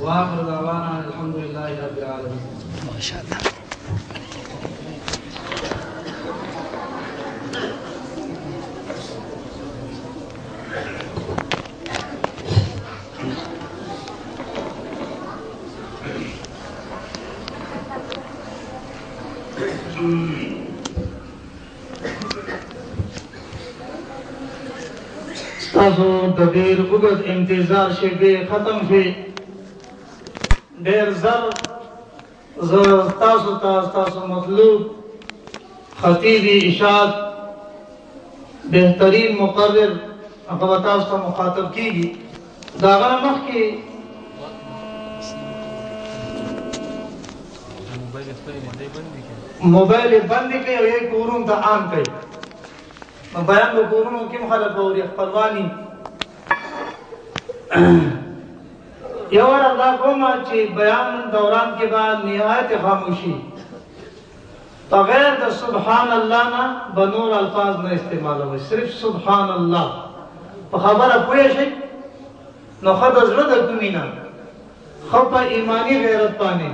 واخر دعوانا الحمد لله رب العالمين تاسو د ډیر وګت انتظار شي به ختم شي ډیر زر ز تاسو تاسو تاسو مطلوب. خطیب اشاد بهترین مقرر هغه تاسو ته مخاطب کیږي. دا غره مخ کې موبایل بند کړي او یې کورون ته عام کړي بیان به کورونو کې مخالف اوري خپلوانی یو ور دا کوم چې بیان دوران کې بعد نهایت خاموشي. بغیر د سبحان الله نه بنور الفاظ نه استعمالوي، صرف سبحان الله. په خبره پوه شئ؟ نو خدای زړه د کومینا خپه ایمانی غیرت پانی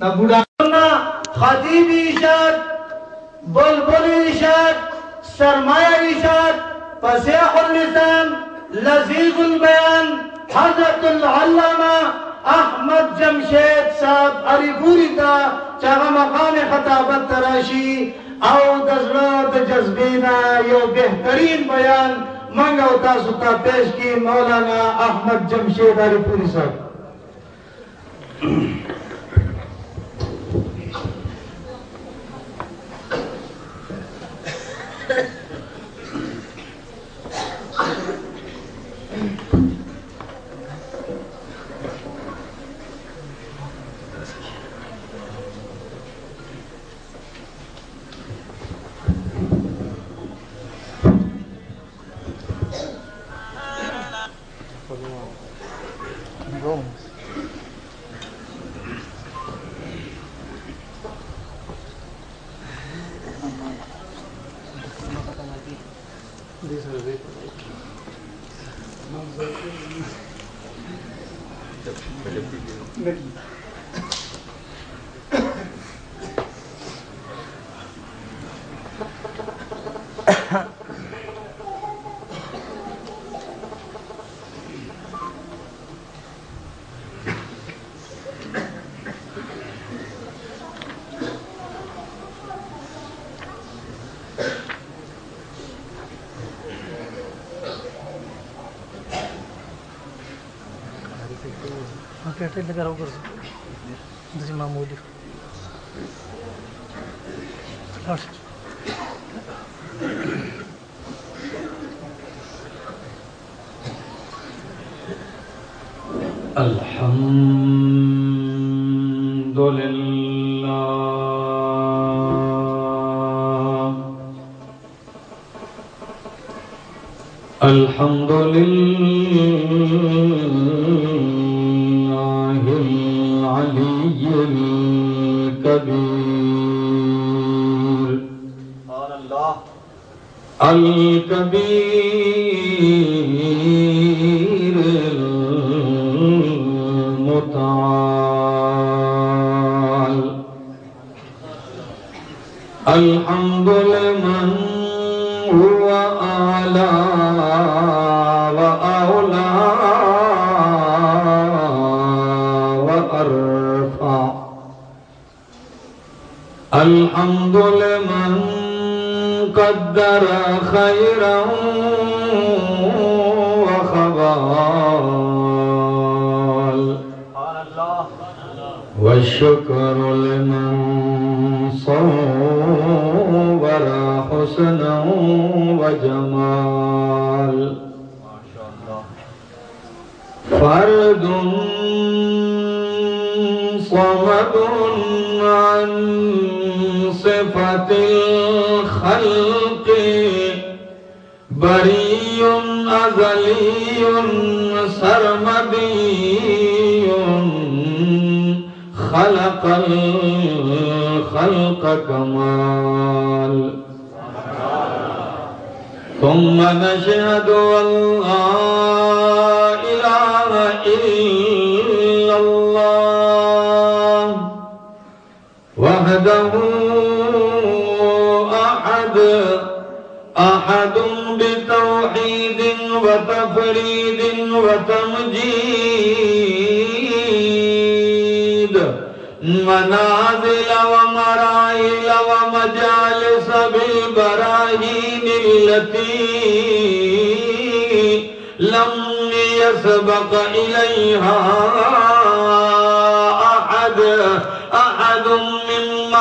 نه بوډا خطیب ارشاد بلبل ارشاد سرمایہ ارشاد فسیح اللسان لذیذ البیان حضرت العلامہ احمد جمشید صاحب علی پوری تا چاگا مقام خطابت تراشی او دزلو د جذبینا یو بہترین بیان منگا و تاسو تا پیش کی مولانا احمد جمشید علی پوری صاحب. پیٹے لگا رہو کر جی معمولی۔ الحمد لله الحمد لله شکر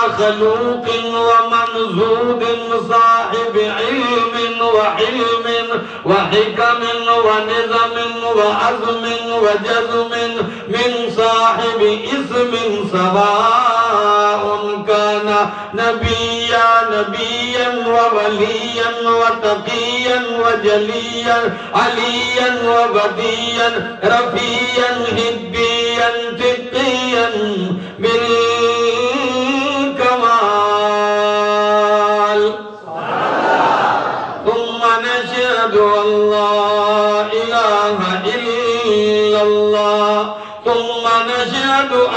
مخلوق ومنزود صاحب علم وحلم وحكم ونظم وعزم وجزم من صاحب اسم سواء كان نبيا نبيا ووليا وتقيا وجليا عليا وبديا رفيا هديا تقيا بالكمال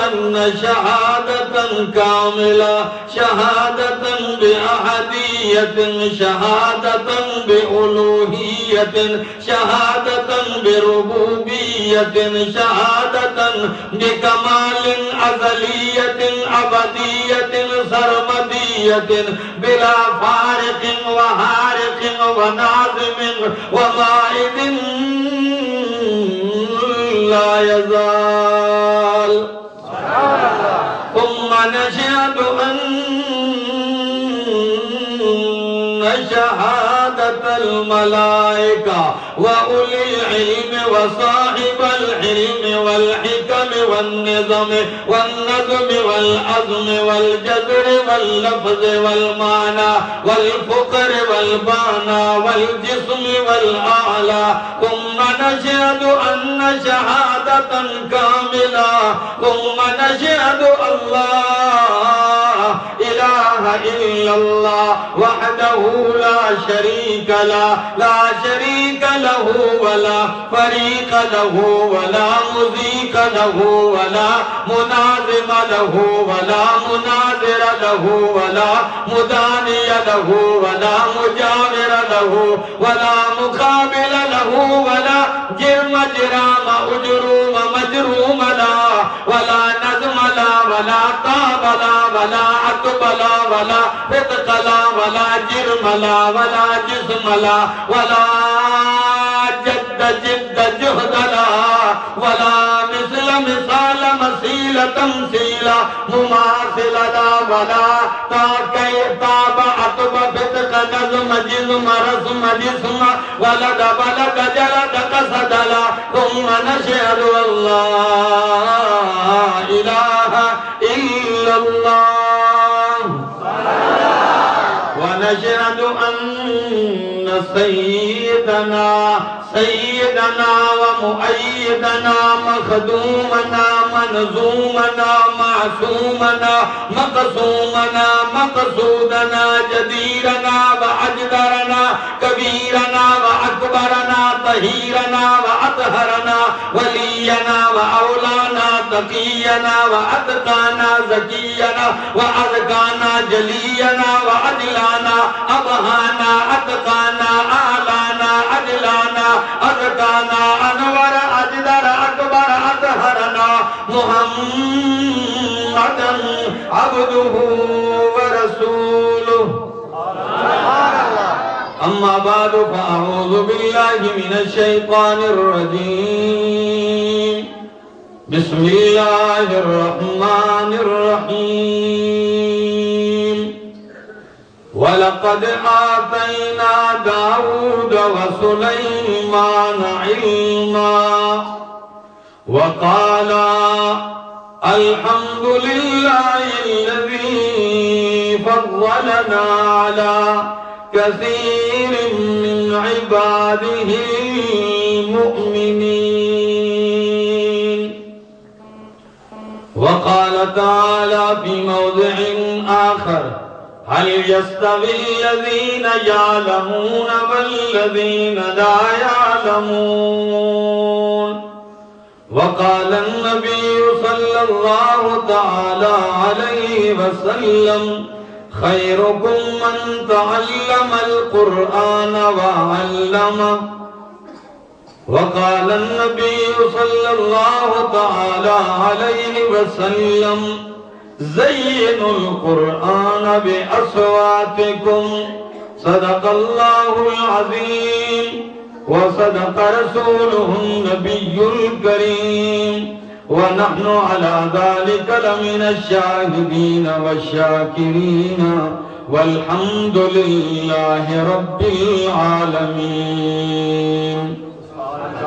أن شهادة كاملة، شهادة بأحدية، شهادة بألوهية، شهادة بربوبية، شهادة بكمال أزلية أبدية سرمدية، بلا فارق وهارق وناظم ومائد لا يزال. شهادة الملائكة وأولي العلم وصاحب العلم والحكم والنظم والنظم والعزم والجذر واللفظ والمعنى والفقر والبانا والجسم والآلة ثم نشهد أن شهادة كاملة ثم نشهد الله إلا الله وحده لا شريك له، لا شريك له ولا فريق له ولا مزيك له ولا منازم له ولا مناظر له ولا مداني له ولا مجاور له ولا مقابل له ولا جرم، جرام أجروم مجروم لا ولا نظم لا ولا طاب ولا عقب ولا فتق لا ولا جرم لا ولا جسم لا ولا جد جد جهدلا ولا مثل مثال مثيل تمثيل مماثل لا ولا تاكي تاب عطب فتق نظم جزم رسم جسم ولد بلد جلد قصد لا ثم نشهد الله إله ونشهد أن سيدنا سيدنا ومؤيدنا، مخدومنا، منظومنا، معصومنا، مقصومنا، مقصودنا، جديرنا وأجدرنا، كبيرنا وأكبرنا، طهيرنا وأطهرنا، ولينا وأولانا تقينا وأتقانا زكينا وأذكانا جلينا وأدلانا أبهانا أتقانا أعلانا أدلانا أذكانا أنور أجدر أكبر أطهرنا محمدا عبده ورسوله أما بعد فأعوذ بالله من الشيطان الرجيم بسم الله الرحمن الرحيم. ولقد آتينا داود وسليمان علما وقالا الحمد لله الذي فضلنا على كثير من عباده المؤمنين. وقال تعالى في موضع آخر، هل يستوي الذين يعلمون والذين لا يعلمون؟ وقال النبي صلى الله تعالى عليه وسلم، خيركم من تعلم القرآن وعلمه. وقال النبي صلى الله تعالى عليه وسلم زينوا القرآن بأصواتكم، صدق الله العظيم، وصدق رسوله النبي الكريم، ونحن على ذلك لمن الشاهدين والشاكرين، والحمد لله رب العالمين.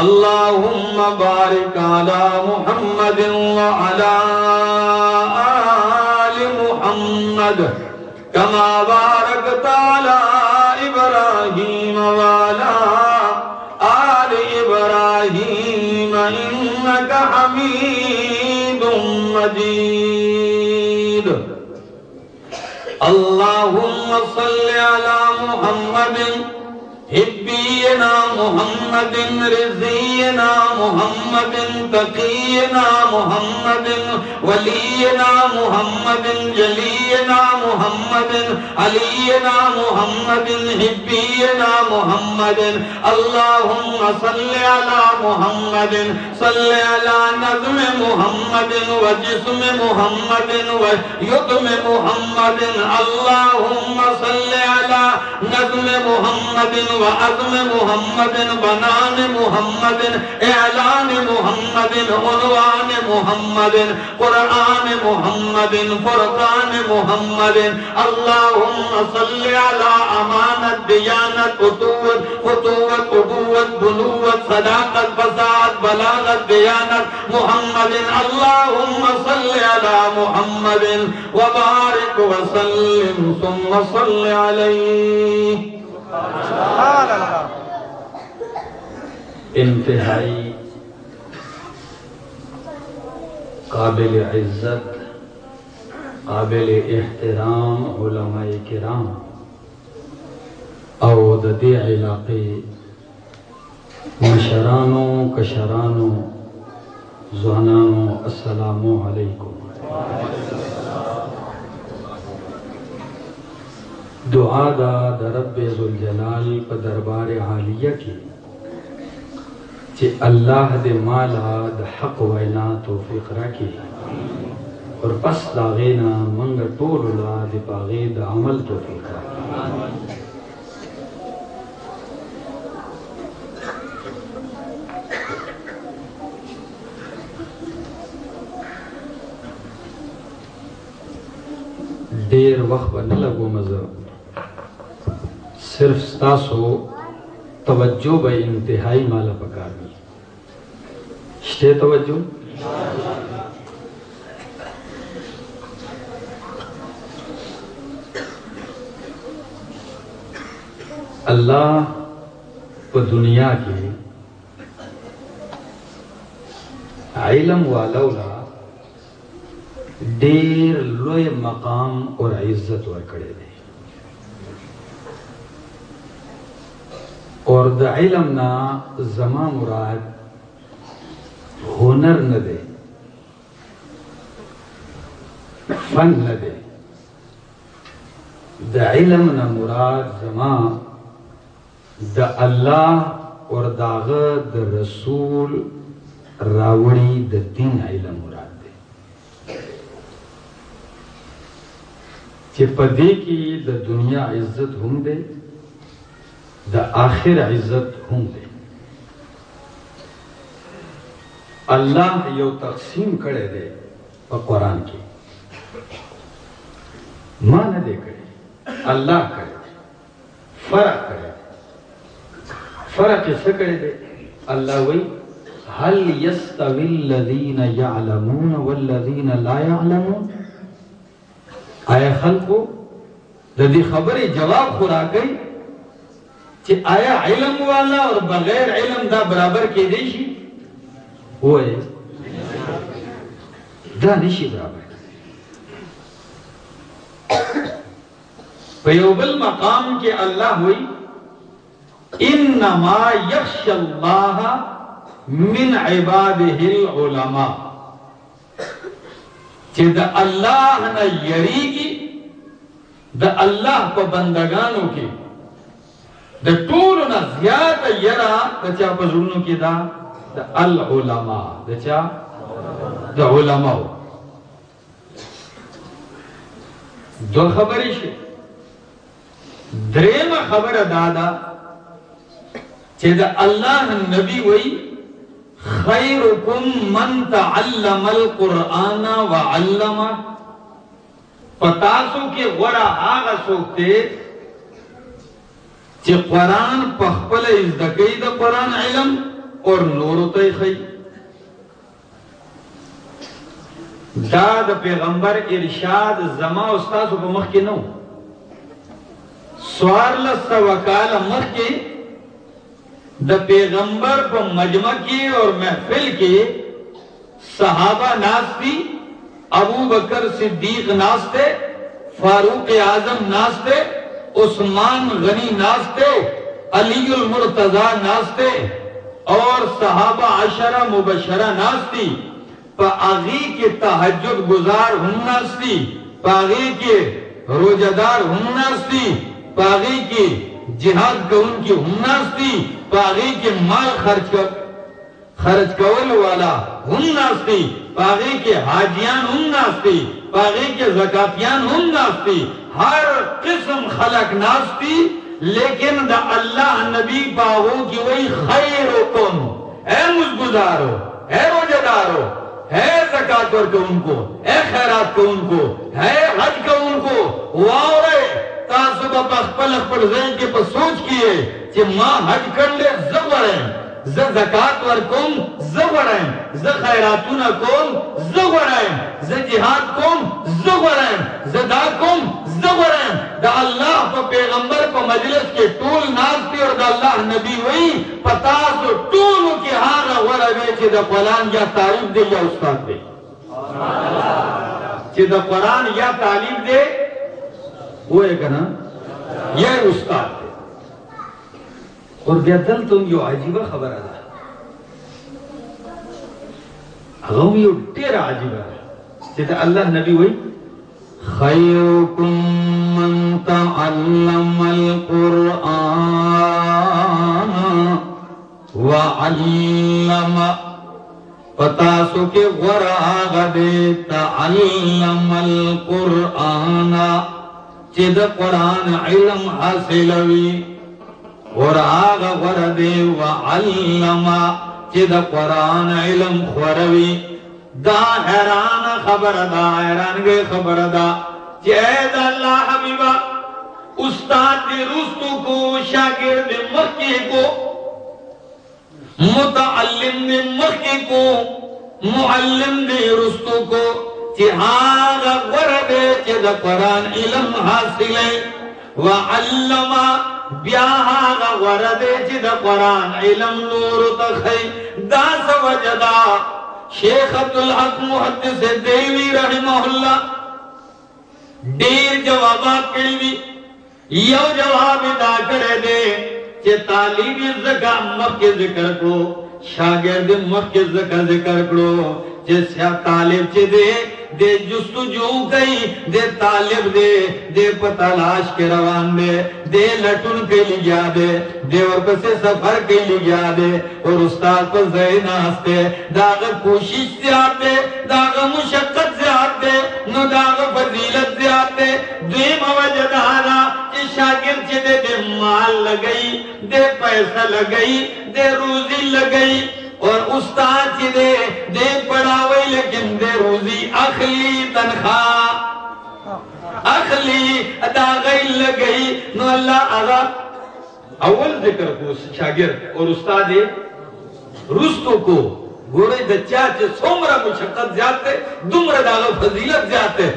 اللهم بارك على محمد وعلى آل محمد كما باركت على إبراهيم وعلى آل إبراهيم إنك حميد مجيد. اللهم صل على محمد حبينا محمد رزينا محمد تقينا محمد ولينا محمد جلينا محمد علينا محمد حبينا محمد اللهم صل على محمد صل على نظم محمد وجسم محمد و ويتم محمد اللهم صل على نظم محمد وعظم محمد، بنان محمد، اعلان محمد، عنوان محمد، قرآن محمد، فرقان محمد اللهم صل على امانت، دیانت، قطوت فتوت قبوت بنوت صداقت فساد بلاغت دیانت محمد اللهم صل على محمد وبارك وسلم ثم صل عليه انتہائی قابل عزت، قابل احترام علماء کرام او د دې علاقې مشرانو کشرانو ځوانانو السلام علیکم۔ دعا دا د رب ذوالجلال په دربار عالیه کې. چې الله دې مالا د حق وینا توفیق راکړي. اور پس دا غینا منګ ټول لا دې پاغې د عمل توفیق راکړي. ډیر وخت باندې لګو مزه صرف ستاسو توجه به انتهایی مالا پکار دی. شته توجه الله په دنیا کې علم والولا ډیر لوی مقام او عزت ورکړي دي اور د علم نا زما مراد هنر نه دی فن نه دی د علم نه مراد زما د الله اور داغه د رسول راوړي د دین علم مراد دی چې په دې د دنیا عزت هم دی د آخر عزت هم دی الله یو تقسیم کړی دی په قران کې ما نه دی کړی الله کړی فرق کړی فرق یې څه کړی دی الله وایي هل يستوي الذين يعلمون والذين لا يعلمون آیا خلقو د دې خبرې جواب خورا کوي چې آیا علم والا اور بغیر علم دا برابر کې دی شي وای دا نشي برابر. په یو بل مقام کې الله وای انما یخش الله من عباده العلماء. چې د الله نه یریږي د الله په بندگانو کې. د ټولو نه زیاته یرا د چا په زړونو کې دا د العلماء. د چا؟ د علماء. دو خبرې شي. درېمه خبره دادا چې د الله نبی وایي، خیرکم من تعلم القرآن وعلم پتاسو کې غوړه هغه څوک دی چې قرآن په خپل زده کوي د قرآن علم اور نورو ته خي دا د پیغمبر ارشاد زما او تاسو په مخ کې نو. سوار لسته وکاله مخ کې د پیغمبر په مجمع کې اور محفل کې صحابہ ناستی ابو بکر صدیق ناستے فاروق اعظم ناستے عثمان غنی ناستے علی المرتضی ناستے اور صحابہ عشرہ مبشرہ ناستی، پا کے تحجد گزار ہم ناستی، پا آغی کے روجدار ہم ناستی، پا آغی کے جہاد کا ان کی ہم ناستی، پا کے مال خرچ کر خرچ کول والا ہم ناستی پاغی کے حاجیان ہم ناستی پاغی کے زکاتیان ہم ناستی ہر قسم خلق ناستی، لیکن دا اللہ نبی پاغو کی وہی خیرکم اے مزگزارو، اے روجدارو ہے زکات ورکو ان کو، اے خیرات کو ان کو ہے حج کو ان کو۔ واورے تاسو با خپل خپل ذہن کے پر سوچ کیے کہ ماں حج کر لے زبریں ز زکات ورکوم، ز غړایم ز خیراتونه کوم، ز غړایم ز جهاد کوم، ز غړایم ز دا کوم، ز غړایم د الله په پیغمبر په مجلس کې ټول ناز دي او د الله نبی وای پتا سو ټول کې هغه ورغه چې د قرآن یا تعریف دی یا استاد دی. چې د قرآن یا تعلیم دی وای کنه یا استاد. دی اور بیا دلته یو عجیبه خبره ده. هغه یو ډیره عجیبه ده. چې الله نبی وای خیرکم من تعلم القرآن وعلم، پتا سو کے غرا غدے تعلم القرآن چد قرآن علم حاصلوی اور آغا غردے وعلما چی دا قرآن علم خوروی دا حیران خبر دا، حیران گئے خبر دا. چی اے اللہ حبیبا، استاد دی رستو کو، شاگرد مکی کو، متعلم دی مکی کو، معلم دی رستو کو. چی آغا غردے چی دا قرآن علم حاصلے. وعلما بیا هغه غره دی چې د قرآن علم نور تخی دا سوجدا شیخ عبدالحق محدث دیوی رحمه الله ډیر جوابات کړی وی یو جواب دا کړی دی چې طالب زکا مخکې ذکر کړو شاگرد مخکې زکا ذکر کړو چې سیا طالب چې دی دے جستجو گئی، دے طالب دے دے پتالاش کے روان دے دے لٹن کے لیا دے دے اور پسے سفر کے لیا دے، اور استاد پر زین آستے داغ کوشش سے آتے داغ مشقت سے آتے نو داغ فضیلت سے آتے دوی موجد آنا کہ شاگر چے دے دے مال لگئی، دے پیسہ لگئی، دے روزی لگئی۔ اور استاد چی دے دے پڑھاوئی لیکن دے روزی اخلی تنخواہ۔ اخلی ادا غیل لگئی، نو اللہ آغا۔ اول ذکر کو شاگر اور استاد رستو کو گوڑے دچا چے سومرا مشقت زیادتے، دمرا داغا فضیلت زیادتے۔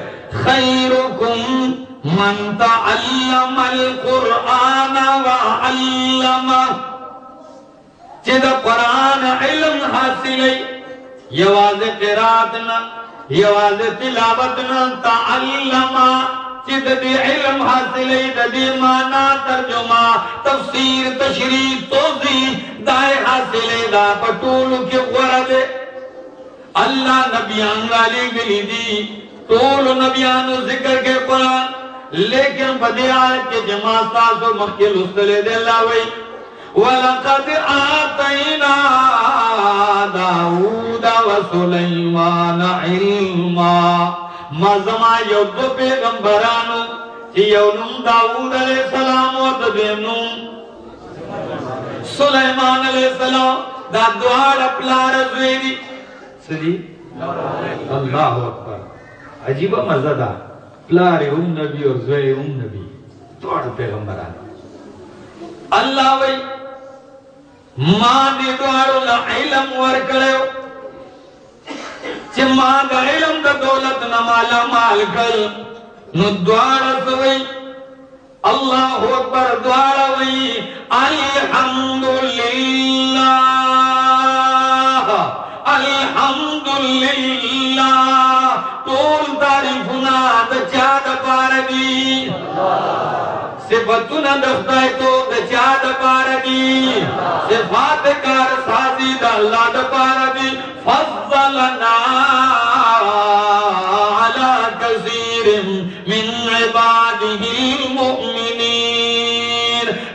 خیرکم من تعلم القرآن وعلمه چې قرآن علم حاصلې یواز قرات نه یواز تلاوت نه تعلم چې د دې علم حاصلې د دې معنا ترجمه تفسیر، تشریح، توضیح دای حاصلې دا پټول کې غره اللہ نبیان والی گلی دی، طول نبیانو ذکر کے قرآن، لیکن بدی آیت کے جماع ساسو مخیل استلے دے اللہ وی۔ وَلَقَدْ آتَيْنَا دَاوُودَ وَسُلَيْمَانَ عِلْمًا. مزما یو دو پیغمبرانو، چی یو نم داود علیہ السلام و دبیم نم سلیمان علیہ السلام دا دوار اپلا رزویری سدی اللہ اکبر. عجیبہ مزہ دا. پلار ام نبی اور زوی ام نبی. دوڑ پیغمبران اللہ وی ماں دی دوارو لا علم ورکڑیو چی ماں دا علم دا دولت نمالا مال کل نو دوار سوی اللہ اکبر دوار وی الحمدللہ الحمدللہ طول تعریفنا دا چا دا پاردی صفتنا دفتائی تو دا چا دا پاردی صفات کار سازی دا اللہ دا پاردی فضلنا على كثير من عباده المؤمنين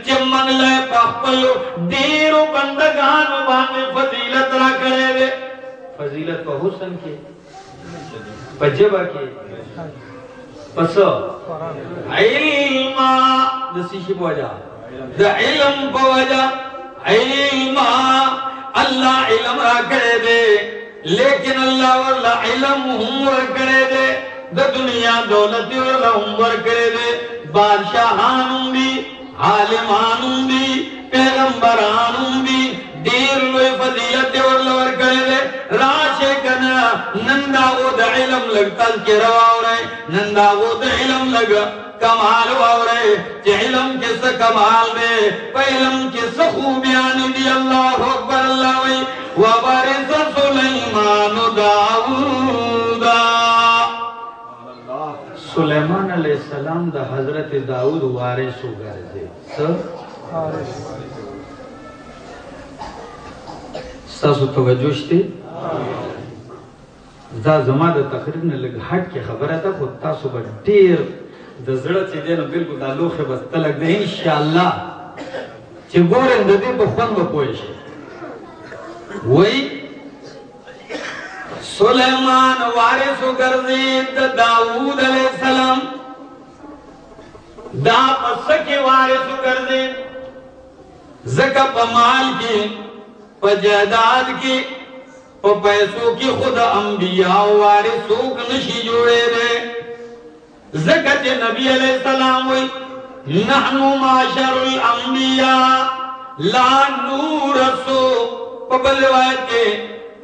چمن لے پخپلو دیرو بندگانو بانے فضیلت را کرے دے. فضیلت پا حسن کے پجبہ کے. پس علم دسی شی وجہ دا علم پا علم اللہ علم را کرے دے لیکن اللہ واللہ علم ہم ور کرے دے دا دنیا دولتی واللہ ہم ور کرے دے بادشاہانوں دی عالمانوں دی پیغمبرانوں دی دیر لوی فضیلت واللہ ور کرے دے راشے کنا ننداغو دا علم لگ تذکر واورے ننداغو دا علم لگ کمال واورے چی علم کس کمال دے پا علم کس خوبیانی دی؟ اللہ اکبر، اللہ وی۔ وبرز سلیمان داودا سلیمان علیہ السلام دا حضرت داود وارث ہو گئے تھے سر؟ ستاسو توجه شته دا زما د تقریر نه لږ هټ کې خبره ده، خو تاسو به ډیر د زړه چې دی نو بالکل دا لوښه بس تلک ده ان شاء الله چې ګورم د دې په خوند به پوه شي وای، سلیمان وارث وګرځید د داوود علیہ السلام. دا پس کې وارث وګرځید؟ زکه په مال کې، په جائیداد کې. په پیسو کې خود انبیاء وارثوک نشي جوړې دي زکه چې نبی علیہ السلام وي نحنو معاشر الانبیاء، لا نورثو په بل روایت کې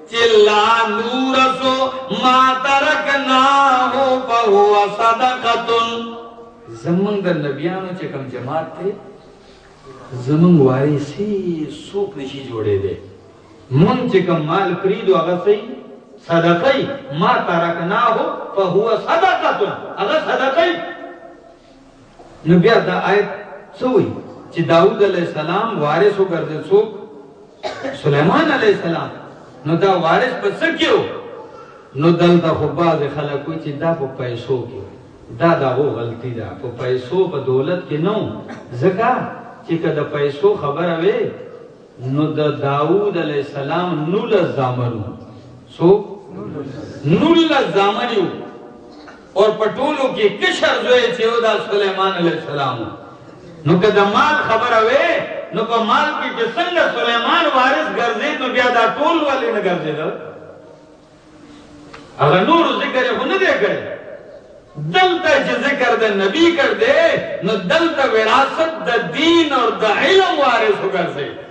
چې لا نورثو ما ترکناه فهو صدقه زمونږ د نبیانو چې کوم جماعت ته زمون وارثي سوق نشي جوړې دي مون چې کوم مال پریدو هغه سي صدقه ما ترکناه فهو صدقه هغه صدقه نو بیا دا آیت سوئی چې داود علیہ السلام وارث وګرځي څوک سلیمان علیہ السلام. نو دا وارث په څه نو دلته خو بعض خلک وایي چې دا په پیسو کې دا دا هو غلطی ده په پیسو په دولت کې نو. ځکه چې کله پیسو خبره وي نو د داوود علیہ السلام نول زامنو سو نول زامنو اور پټولو کې کشر زوی چې دا سليمان علیہ السلام نو که د مال خبره وي نو په مال کې چې څنګه سليمان وارث ګرځي نو بیا دا ټول والے نه ګرځي هغه نور ذکر یې نه دی کړی دلته چې ذکر د نبی کړ دے، نو دلته وراثت د دین اور د علم وارث ہو کر وګرځي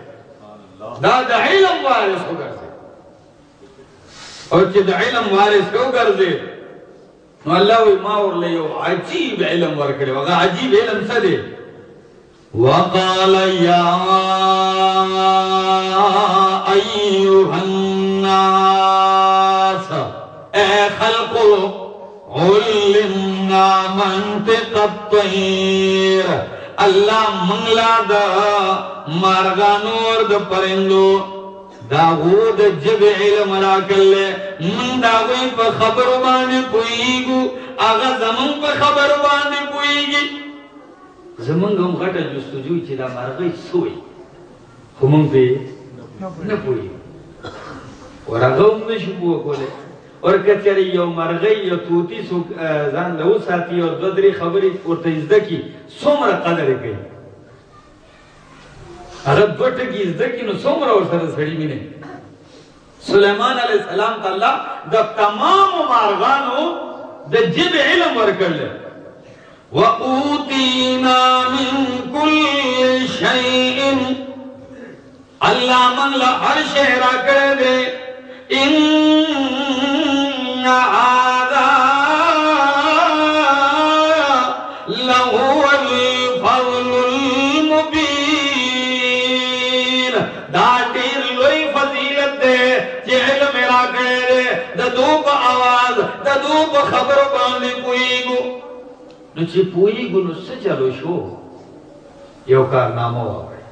دا علم وارث وګرځي او چې د علم وارث ہو وګرځي نو اللہ وی ما ورلے یو عجیب علم ورکڑے، وگا عجیب علم سدے وقال یا ایوہ الناس، اے خلقو علمنا منطق الطیر۔ اللہ منگلا دا مارگانور دا پرندو. داود جب علم را کلے من داوی پا خبر بانے پوئیگو آغا زمان پا خبر بانے پوئیگی. زمان گم غٹا جستجوی چی دا مرغی سوئی. خمم پہ نپوئی. نشو پوہ کولے اور کچری یو مرغی، یو توتی سو زان لو ساتی اور دو دری خبری اور تیزدکی سومر قدر کئی اگر دو ٹکی ازدکی نو سومر اور سر سڑی منے سلیمان علیہ السلام تا اللہ دا تمام مارغانو دا جب علم ورکر لے وَأُوتِينَا مِن كُلِّ شَيْءٍ. اللہ من لا ہر شہرہ کر دے ان هذا آواز خبر پوئیگو نو پوئیگو نو شو؟ یو کارنامو آگئے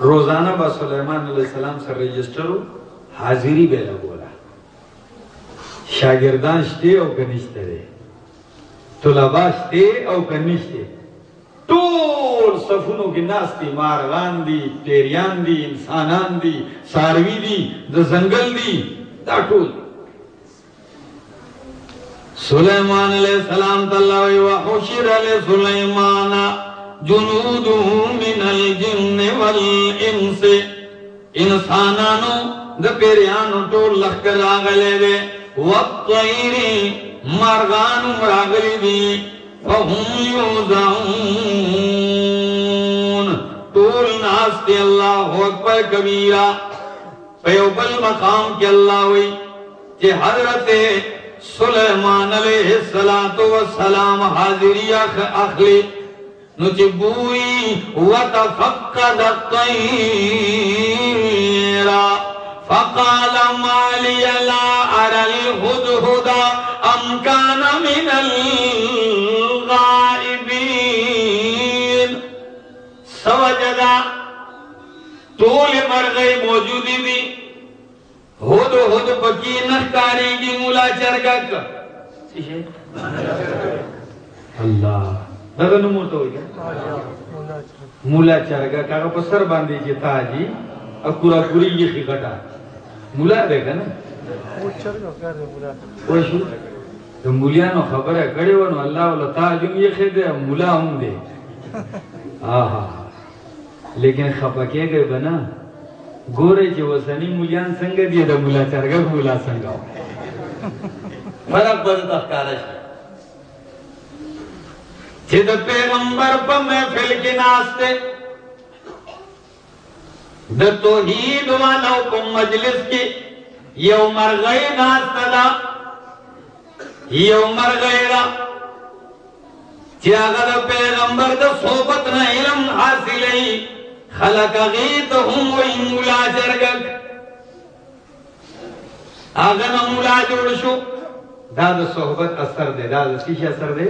روزانہ با سلیمان علیہ السلام سر رجسٹرو حاضری بے لگولا شاگردان شتے او کنشتے دے طلبا شتے او کنشتے ټول صفونو کې ناستی مارغان دي، پیریان دي، انسانان دي ساروی دي، د زنګل دي، دا ټول سلیمان علیہ السلام تعالی و حشر علیہ سلیمان جنوده من الجن والانس. انسانانو، د پیریانو ټول لخر راغلي دي. والطير مرغان راغلي دي فهم یوزعون طول ناس تے اللہ اکبر کبیرہ پیوبل مقام کے اللہ ہوئی کہ حضرت سلیمان علیہ السلام حاضری اخلی نچبوئی وتفقد الطیر فقال ما لي لا أرى الهدهد أم كان من الغائبين سوجدا طول مرغی موجودی دی. ہد ہد پکی نختاری کی مولا چرگک. اللہ. دغه نوم ورته وایي مولا چرګه هغه په سر باندې چې تاجي اکورا پوری یې خټه مولا ده کنه وشو د مولیانو خبره کړې و نو الله ولا تاج یې خېده مولا هم دی آها لیکن خپکیږي بنا ګوره چې وسنی مولیان څنګه دی د مولا چرګه مولا څنګه فرق به تخکارش چې د پیغمبر په محفل کې ناشته د توحید والو په مجلس کې یو مرغۍ ناشته ده. یو مرغۍ ده. چې هغه د پیغمبر د صحبت نه علم حاصلوي خلق غیت هم وی مولا جرگک. آگا نا مولا جوڑ شو. دا دا صحبت اثر دے دا دا سیش اثر دے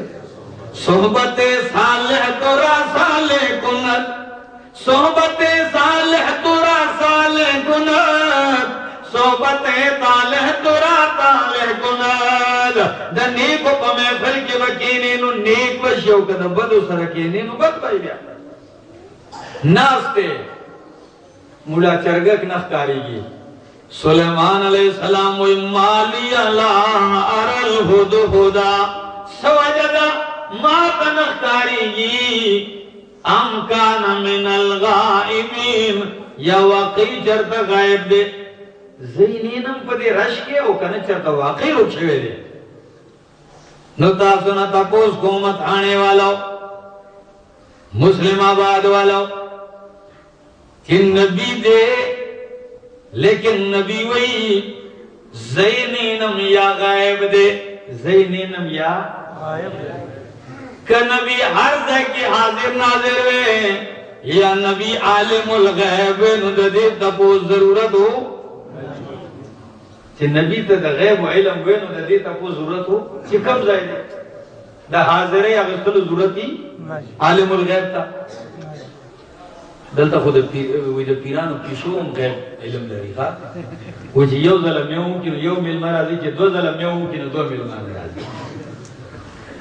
صحبت صالح تورا صالح کنت صحبت صالح تورا صالح کنت صحبت طالح تورا طالح کنت دا نیکو پا محفل کی وکینی نو نیک وشیو کدا بدو سرکینی نو بد بائی بیا۔ ناستے مولا چرگک نختاری گی۔ سلیمان علیہ السلام وی مالی اللہ ارل ہد ہدا سوجدہ ما تنختاری گی۔ ام کان من الغائبین یا واقعی چرتا غائب دے زینینم پا دی رش کے او کنا چرتا واقعی رو چھوے دے نو تاسو نا تپوس کومت آنے والاو مسلم آباد والاو کہ نبی دے، لیکن نبی وئی زینینم یا غائب دے زینینم یا غائب دے۔ کہ نبی ہر ځای کې حاضر ناظر وے یا نبی عالم الغیب، نو د ضرورت ہو۔ چې نبی ته د غیب و علم وې نو د ضرورت ہو۔ چې کوم ځای دی د حاضرې هغه ټول ضرورت عالم الغیب ته دلته خو د پیر پیرانو پیشو هم غیب علم لري ښا و چې یو ځل مې وو یو مل مرادي چې دو ځل مې وو کې نو دو مل مرادي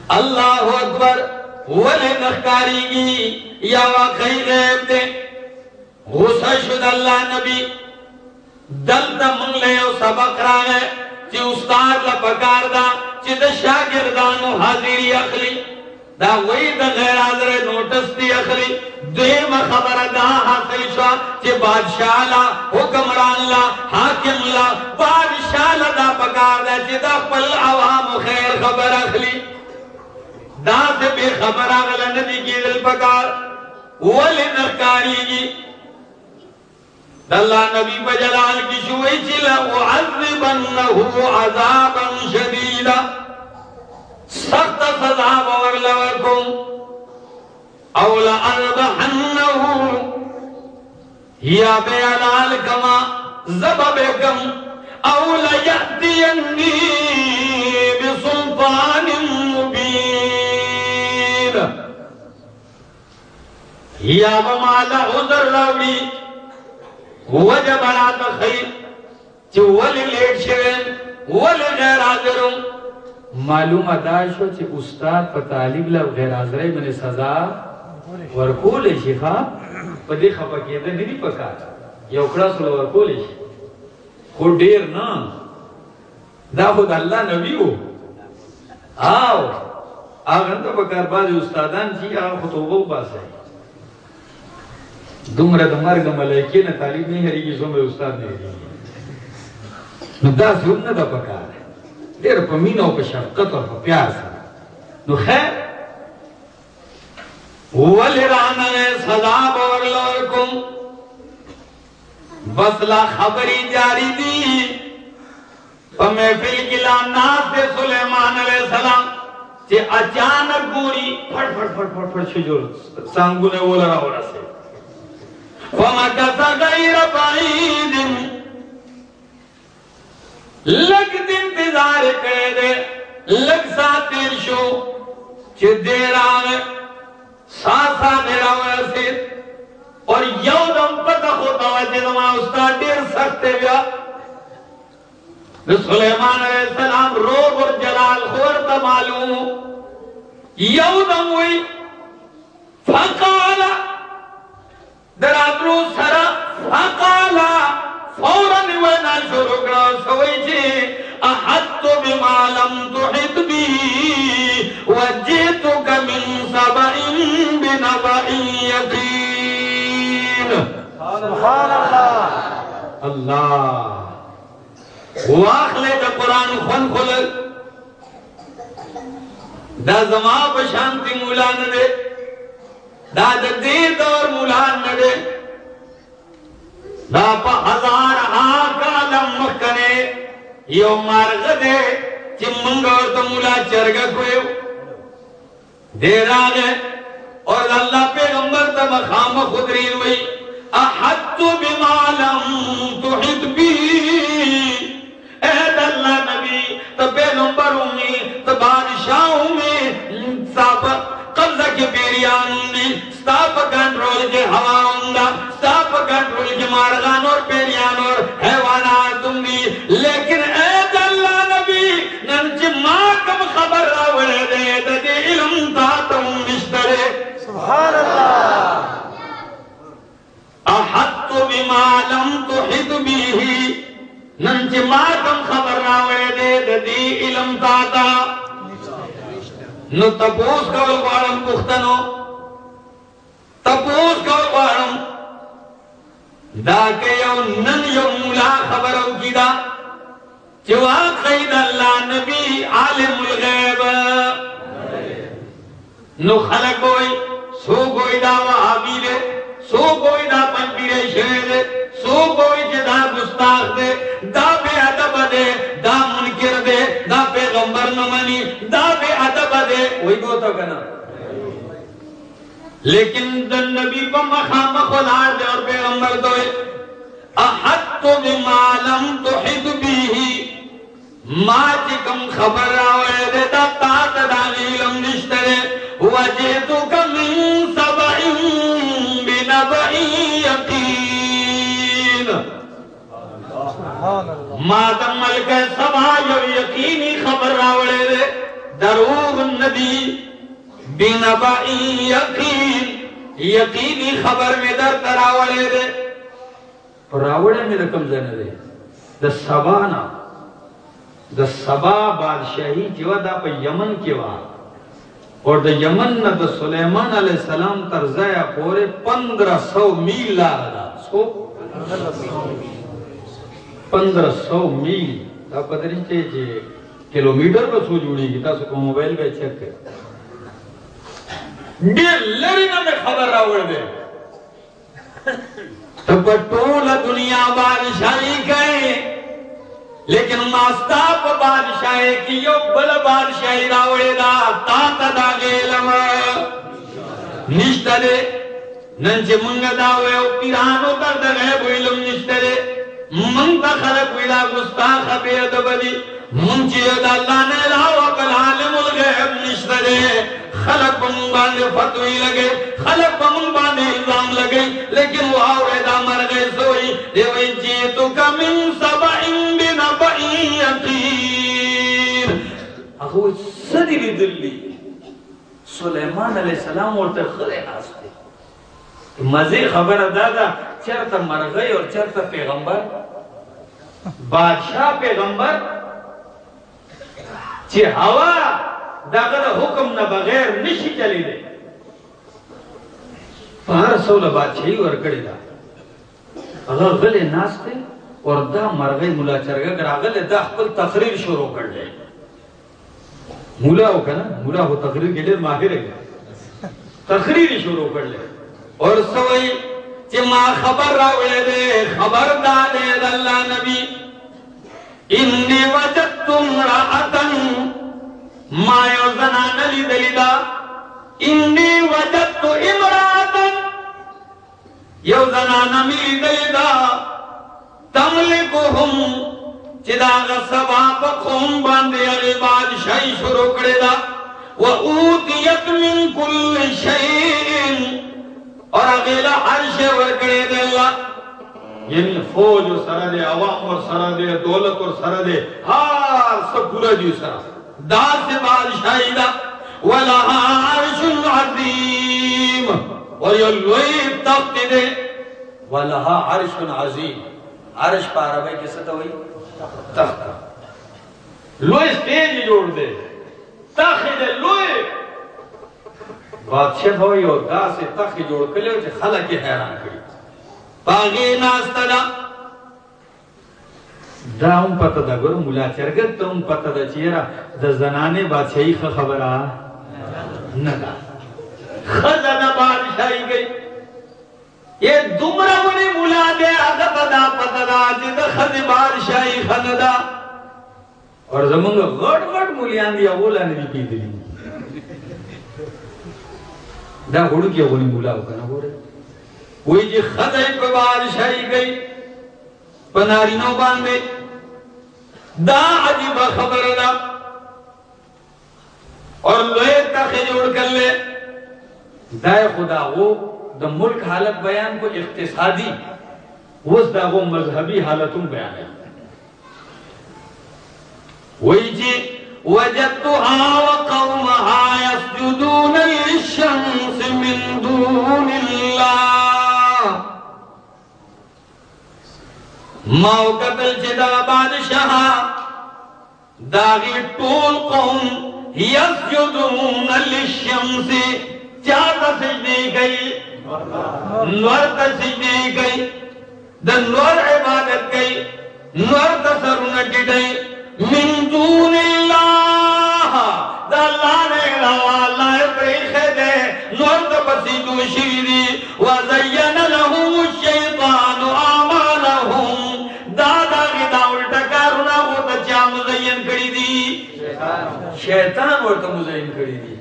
اللہ اکبر ولی نخکاری گی یا واقعی غیب دے غصہ شد اللہ نبی۔ دل دلتا منگ لے او سبق را گئے چی استاد لپکار دا، چی دا شاگردانو حاضری اخلی۔ دا وی دا غیر حاضر نوٹس دی اخلی۔ دیم خبر دا حاصل شوا چی بادشاہ لا، حکمران لا، حاکم لا، بادشاہ لا دا پکار دا چی دا پل عوام خیر خبر اخلی۔ دا سے بے خبر آگلا ندی کی دل پکار، ولی نرکاری گی۔ اللہ نبی بجلال کی شوئی چلا، وعذبنہو عذابا شدیدا۔ سخت سزا بور لورکم۔ اولا اربحنہو یا بے علال کما زببکم اولا یأتینی بسلطان مبین۔ یا بمالا عذر راوی. وجب علا تخیر چی ولی لیٹ شوین، ولی غیر حاضرم معلوم ادا شو چې استاد په طالب له غیر حاضرۍ باندې سزا ورکول شي ښا په دې خپه کېده نه دی پکار. یو کړه سره ورکول شي خو ډیر نه دا خو د الله نبی وو آو. هغه ته په کار باندې استادان چې هغه خو توبه وباسي دومره د مرګ ملایکی نه تعلیم نه هریږي څومره استاد نه هریږي نو دا څوم نه دا پکار. ډېر په مینه او په شفقت او په پیار سره. نو خیر. ولی رانه سزا بورلورکم بس لا خبری جاری دی په محفل کې لا ناس د سليمان عليه السلام، چې اچانک ګوري، پټ پټ پټ پټ پټ، شجور څنګه ولا راورسه فمكث غير بعيد. لگ دن انتظار کرے دے لگ سا شو چھ دیر آگے سا سا دیر آگے سے اور یو دم پتہ ہوتا ہوا جنما استاد دیر سکتے بیا. سلیمان علیہ السلام روب اور جلال خور تا معلوم. یو دم ہوئی فقالا دراتلو سرا فقالا فوراً وینا شروع کرا سوئی چی احدت بما لم تحد بی وجیتک من سبعین بنبعین یقین. سبحان اللہ اللہ واخلے دا قرآن خون خلل، دا زما بشانتی مولا ندے دا دا دیر دور مولا ندے دا پا ہزار آکا لمک یو مارغ دے چی منگا اور تا مولا چرگا کوئیو دیر آگے اور اللہ پیغمبر تا مخام خدرین وئی احدت بما لم تحد بی اہد اللہ نبی تو پیغمبروں میں تو میں ستاپ کنٹرول کے ہواؤں دا ستاپ کنٹرول کے مارغان اور پیریان اور حیوانات بھی۔ لیکن اہد اللہ نبی، ننچ ماں کم خبر راولے دے دے علم تا تم مشترے سبحان اللہ۔ احط بما لم تحط به۔ نن چې ما کم خبر راوړې دې د علم تا تا۔ نو تپوس کول غواړم پښتنو تپوس کول غواړم دا که یو نن یو مولا خبرو کی دا چې واقعي د الله نبی عالم الغیب نو خلق وای سو کوئی دا وہابی دے سو کوئی دا پنپیرے شوے دے سو کوئی چے دا گستاخ دے دا بے ادب دے دا منکر دے دا پیغمبر نمن وہی بہتا کنا لیکن د نبی په مخامخ ولار دی اور پیغمبر دوی احط بما لم تحد به. ما چې کوم خبر راوړې ده دا تا ته دا علم نشته ده وجئتک من سبع یقین. ما د ملک سبا یو یقینی خبر راوړې ده دروغ ندی بنبع یقین. یقینی خبر می در تراوړې ده راوړې می رقم زنه ده د سبا نه د سبا بادشاہی جو دا په یمن کې وا اور د یمن نه د سلیمان علیہ السلام تر ځای پورې 1500 میل لار ده سو؟ 1500 میل. دا پدری چې چې کیلومتر په سو جوړیږي تاسو په موبایل به چیک کړئ ډېر لري نه مې خبر راوړل دی ته په ټوله دنیا بادشاہي کوي لیکن ماستا په بادشاہي کې یو بل بادشاہي راوړې دا، تا ته دا علم نشته دی نن چې مونږ دا وایو پیرانو ته د غیب علم نشته دی مونږ ته خلق ویلا ګستاخ به ادب دي مونږ چې د الله نه علاوه بل عالم الغیب نشته دی خلق په مونږ فتوی لګي خلق په مونږ الزام لګي لیکن وہ اورے دا مر گئے سوئی دی وی جیتو کا من سبع بنبع یقین اگو هغه سدی لیدلی سلیمان علیہ السلام ورته خله ناشته مزه خبره دادا چرته مرغی اور چرته پیغمبر، بادشاہ پیغمبر چې هوا داغه حکم نه بغیر نشي چلی دی پار سول بادشاہی ورکړی دا هغه غلې ناشته اور دا مرغی مولا چرګه راغله دا خپل تقریر شروع کر کړل مولا وکنه مولا هو تقریر کې ډېر ماهر دی. تقریر شروع کړل اور سوئی چې ما خبر راوړې ده خبر دادې د الله نبی. انی وجدت امرأة ما یو زنان لیدلی دا انی وجدت امرأة یو زنان می لیدلی دا تملکهم چې دا غصبا په قوم باندې هغه بادشاہي شروع کړې دا و اوتیت من کل شیء اور اغیلا عرش ورکڑے دے اللہ یعنی فوج اور سرہ دے عوام اور سرہ دے دولت اور سرہ دے ہار سب پورا جی سرہ دا سے بادشاہی دا ولہا عرش عظیم اور یہ لوئی تخت دے ولہا عرش عظیم عرش پا عربی کس تا ہوئی؟ تخت۔ لوئی سٹیج جوڑ دے۔ تخت دے لوئی بادشاہ ہوئی اور دا سے تخت جوڑ کلے ہو چھے خلق حیران کری۔ باغی ناستا دا دا هم پتا دا گرو ملا چرگت تا هم پتا دا چیرا دا زنانے بادشاہی خ خبرا ندا خزا دا بادشاہی گئی یہ دمرا منی ملا دے آگا پتا پتا دا چی دا خز بادشاہی خندا اور زمانگا غٹ غٹ ملیان دیا اولا ندی پی دلی دا غړو کې غونی مولا وکنه وره وای چې خدای په بادشاہي گئی پنارینو باندې دا عجیب خبر دا۔ اور لوئے لوی تخ جوړ کړل دا خدا، وہ د ملک حالت بیان کو اقتصادی، وس دا وہ مذہبی حالتوں بیان ہے۔ وای چې جی، وجدتها وقومها يسجدون للشمس من دون الله ماو قتل چدا بادشاہ، داغی طول قوم يسجدون للشمس چاہتا سجدے گئی، نور تا سجدے گئی، دا نور عبادت گئی، نور تا سرون ڈڈئی من دون اللہ، دا اللہ نے علاوہ اللہ پریخے دے نور دا بسیدو شیدی وزین لہم شیطان ورطا مزین کری دی.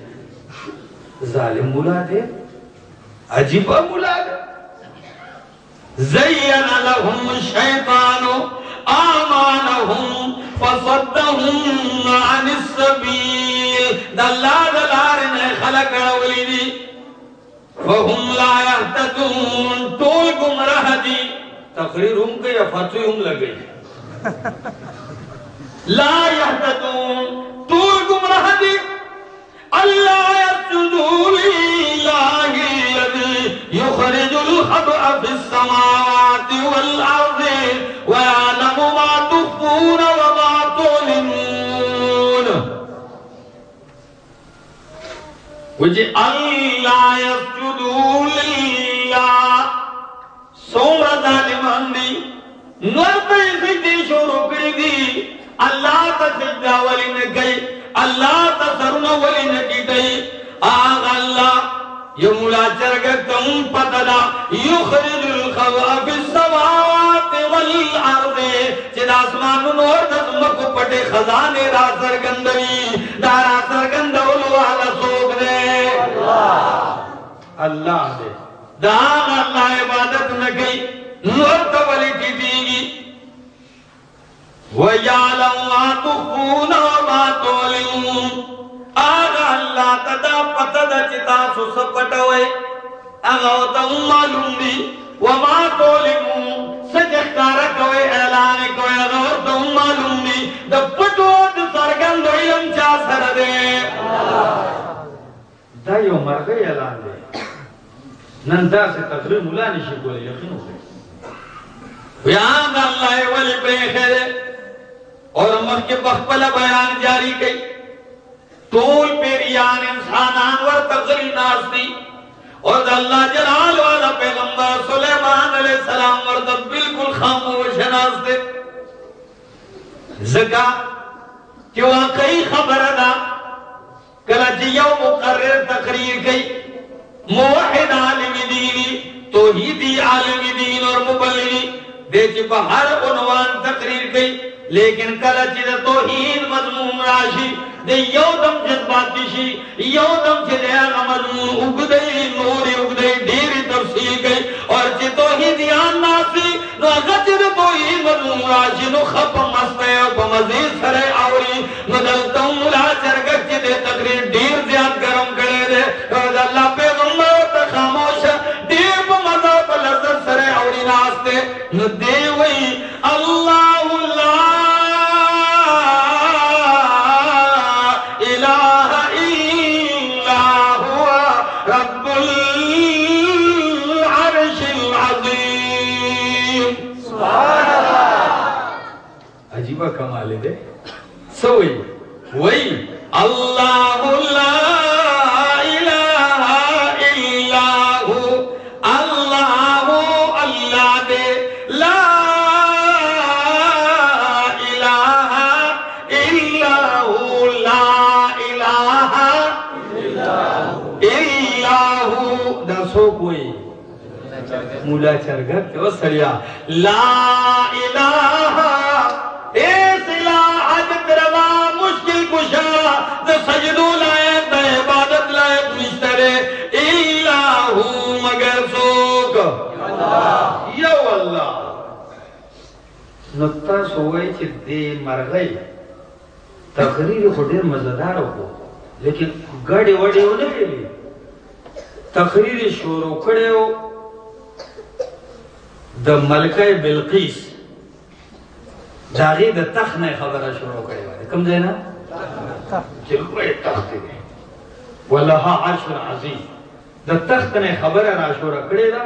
ظالم مولا دے عجیبہ مولا دے زین لهم الشیطان آمانهم فصدهم عن السبیل. دلہ دلارن خلق رولی دی. فهم لا يهتدون طول گمراہ دی. تقریر ہم کے یا فتوی ہم لگے لا يهتدون طول گمراہ دی اللہ يسجدوا لله الذي يخرج الخبأ في السماوات والأرض ويعلم ما تخفون وما تعلنون. وجه اللہ يسجدوا لله. سومر ظالمان دی نور پر سجدے شروع کری دی اللہ تا سجدہ ولی نگئی اللہ تا سرنا ولی نگئی آغا اللہ یہ مولا چرگتم پتدا یخرج الخوا فی السماوات والارض۔ چید آسمان نور دزمکو پٹے خزانے را سرگندوی دارا سرگندولو والا سوک دے۔ اللہ۔ دے داغ اللہ عبادت نکی نور وَيَعْلَمُ مَا تُخْفُونَ وَمَا تُعْلِنُونَ. آغا اللہ تدا پتہ دا چتا سو سپٹوئے. آغا ہوتا معلوم دی. وَمَا تُعْلِنُونَ. سجختارا کوئے اعلان کوئے آغا ہوتا معلوم دی. دا پٹو دا سرگند علم چا سر دے. دا یو مرگئی اعلان دے نن دا سے تقریر مولا نشی کولی یقین ہو گئی بیان اللہ ولی پریخے دے. اور امر کے بخبل بیان جاری گئی۔ طول پیریان انسانان ور تغری ناس دی۔ اور دا اللہ جلال والا پیغمبر سلیمان علیہ السلام ور دا بالکل خاموش ناس دے زکا کہ واقعی خبر دا کلا جی جیو مقرر تقریر گئی۔ موحد عالم دینی، توحیدی عالم دین اور مبلغی۔ دے چی بہر عنوان تقریر گئی لیکن کلا چی دا توحید مضمون راشی۔ دے یو دم جذباتی شی یو دم چی دے آغا مضمون اگدئی نوری اگدئی دیری تفصیل گئی۔ اور چی توحیدیان ناسی، نو اگا چی دا توحید مضمون راشی۔ نو خب مستے و مزید سرے آوری۔ نو دلتا ملا چرگت چی دے تقریر نو دے چرگت او سریا لا الہ ایس لا عدد روا مشکل کشا دا سجدو لائق دا عبادت لائق مشترے اللہ مگر سوک۔ یو اللہ۔ نکتا سوئی چی دے مرغی تقریر خود دیر مزدار ہو۔ لیکن گڑی وڑی ہو نہیں تقریر شروع کڑے ہو۔ د ملکه بلقیس. داغه د تخت نه خبره شروع کړې و کوم ځای نه؟ چې تخت دی. ولها عرش عظیم. د تخت نه خبره را شروع کړې ده.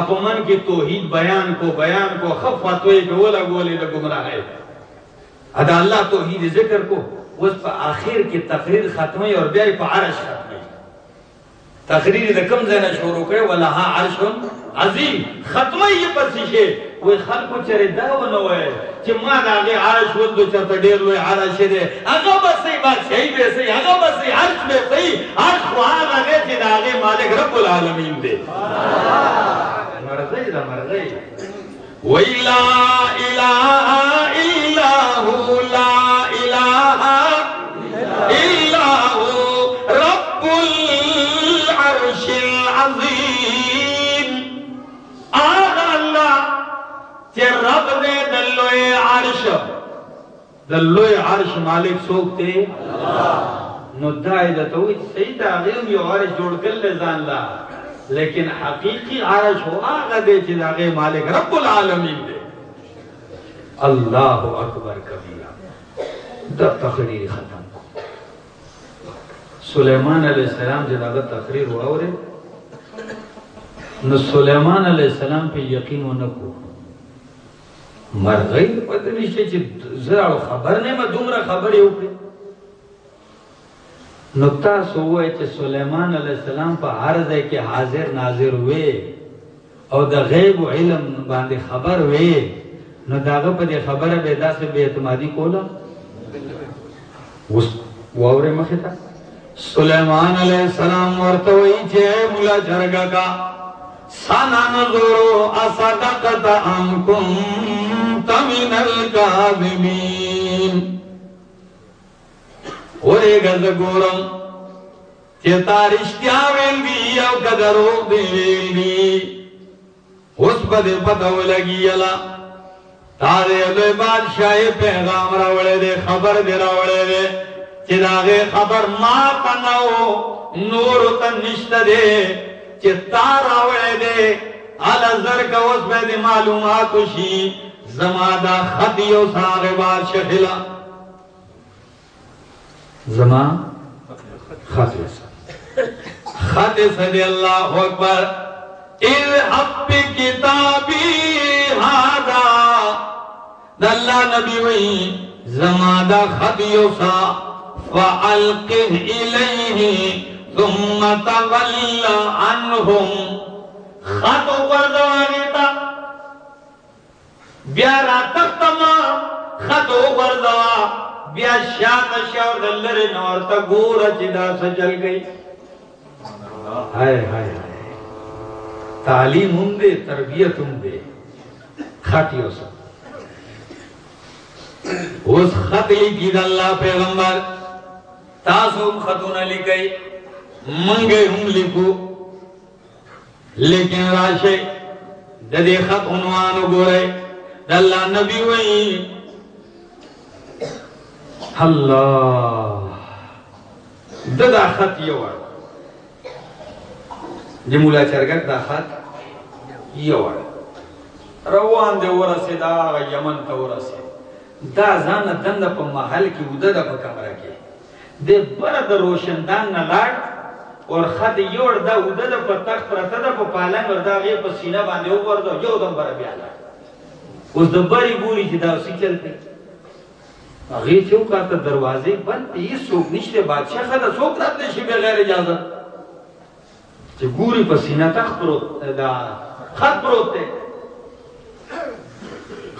اپو من کې توحید بیان کو بیان کو خف فتوی کوله ګولې د گمراهۍ. ادا الله توحید ذکر کو. اوس په آخر کې تقریر ختمه او بیا په عرش ختمه تقریر د کم ځای نه شروع کړي ولها عرش عظیم. ختمه یې پسې شي. وای خلکو چرې دا ونه وای چې ما دا هغه عرش ولدو چرته ډېر لوی عرش دی. هغه به صحیح بادشاہي به صحیح هغه به عرش به صحیح عرش خو هغه چې د هغې مالک رب العالمین دی. مرغۍ ده، مرغۍ. وی لا الہ الا ہو لا الہ چه رب دے دلوئے عرش دلوئے عرش مالک سوکتے نو دائی دا توی صحیح تا غیر یو عرش جوڑ کر لے زان لا۔ لیکن حقیقی عرش ہو آغا دے چی دا مالک رب العالمین دے۔ اللہ اکبر کبیرہ۔ دا تقریر ختم کو۔ سلیمان علیہ السلام جدا دا تقریر ہوا ہو رہے نو سلیمان علیہ السلام پہ یقین و نکو مر گئی پتہ نشتے چی زراو خبر نہیں، میں دومرا خبر یو پہ نکتا سو ہوئے چی سلیمان علیہ السلام پہ عرض ہے کہ حاضر ناظر ہوئے او دا غیب و علم باندے خبر ہوئے۔ نو داغه په دې خبره به داسې به اعتمادي کوله اوس واورې مخه ته سلیمان علیہ السلام ورته وی چې مولا جرګه کا۔ سانا نظرو اصدقت ام کنت من الكاذبین اورے گز گورم چې تا well the O کدرو the well the اوس په دې پته ولګی یلا، تارے لوی بادشاہ پیغام راوڑے دے، خبر دے راوڑے دے۔ چی داغے خبر ما تنو نور تن نشت دے۔ چی تا راوڑے دے علا اس میں دے معلومات شی زمادہ خطیو ساغے بادشاہ خلا زما خط سا خط سدی اللہ اکبر. اذهب بکتابی هذا. دلہ نبی وئی. زمادہ خطیو سا فَأَلْقِهْ إِلَيْهِ ثُمَّ تَوَلَّ عَنْهُمْ. خط اوپر دوانیتا بیا را تختما خط اوپر دوا بیا شاک شاور دلر نورتا گورا چدا سجل گئی ہائے ہائے ہائے تعلیم ہم دے تربیت ہم دے خطیو سا اس خط لکھی دا اللہ پیغمبر تاسو ہم خطوں نہ لکھئی منگے ہم لکھو لیکن راشے ددے خط عنوانو گو رہے دا نبی وئی۔ اللہ ددا خط یوار دی مولا چرگک دا خط یوار جی روان دے ورسی دا آغا یمن تا ورسی دا ځان دنده په محل کې وده د په کمره کې د بر د روشندان نه لاړ اور خد یوړ دا وده د په تخت پرته د په پالنګ ور دا غي په سینه باندې وګرځو یو دم بر بیا لاړ. اوس د بری ګوري چې دا وسې چلته هغه چې وکړه دروازې بند هیڅ څوک نشته بادشاہ خدا څوک راته شي بغیر اجازه. چې ګوري په سینه تخت پروت دا خط پروت دی.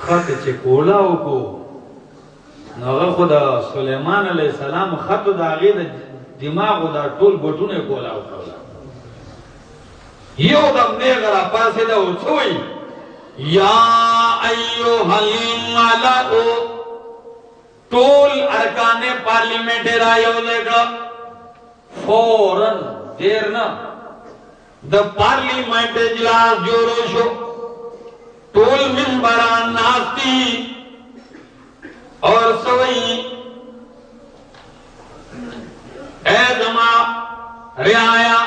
خط چې کولا وکړو نوغه خدا سلیمان علیہ السلام خط دا غید دماغ دا ټول بټونه کولا او کولا یو دم نه غرا پاسه دا وڅوي یا ایها الملأ ټول ارکان پارلیمنت را یو لګا فورن دیر نه د پارلیمنت اجلاس جوړو شو. ټول منبران ناستی اور سوئی اے زما رعایا،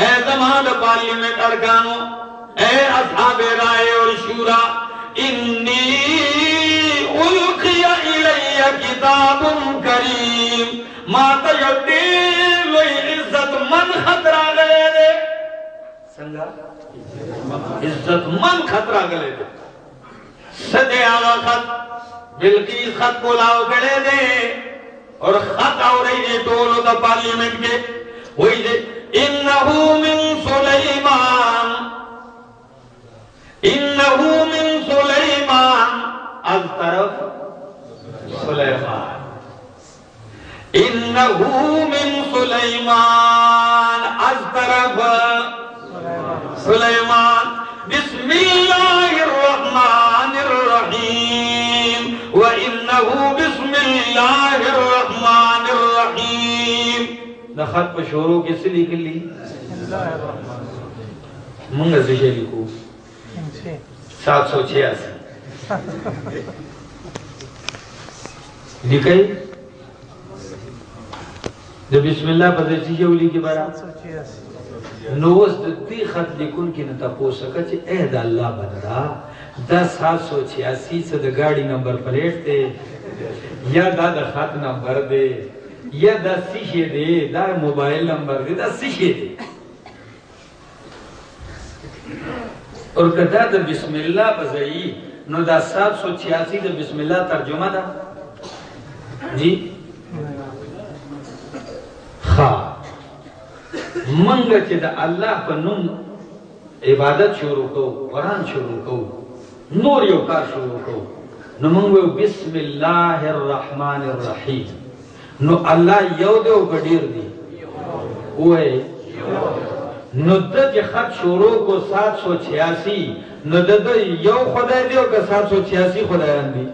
اے زما دا پارلیمنٹ ارکانو، اے اصحاب رائے اور شورا انی القی الی کتاب کریم، ما تجدیر لئی عزت من خطرہ گئے دے۔ سنگا، عزت من خطرہ گئے دے۔ سدے آغا خط، بلقیس خط کو لاؤ کڑے دے۔ اور خط آو رہی دے ٹولو دا پارلیمنٹ کے۔ وہی دے انہو من سلیمان۔ انہو من سلیمان۔ از طرف سلیمان۔ انہو من سلیمان۔ از طرف سلیمان۔ بسم اللہ الرحمن الرحیم۔ وَإِنَّهُ بِسْمِ اللَّهِ الرَّحْمَنِ الرَّحِيمِ دا خط الله الرحمن الرحيم منگا زشے لکھو انشاء سات سو چھیاسی۔ لکھئی د بسم الله په چې یو لیکي بارا نو اوس د دې خط لیکون کې نه تاسو څنګه چې اې د الله بندا دا 786 څه د گاڑی نمبر پلیټ دی یا دا د خط نمبر دی یا دا سیشه دی، دا موبایل نمبر دی، دا سیشه دی. اور کدا د بسم الله بزئی نو دا سات سو 786 د بسم الله ترجمه ده. جی؟ خا منګ چې د الله په نوم عبادت شروع کو، قرآن شروع کو، نور یو کار شروع کو، نو موږ وایو بسم الله الرحمن الرحیم. نو الله یو دی او ګډیر دی. وای نو د چې خط شروع کو 786 نو د د یو خدای دی او که 786 خدایان دي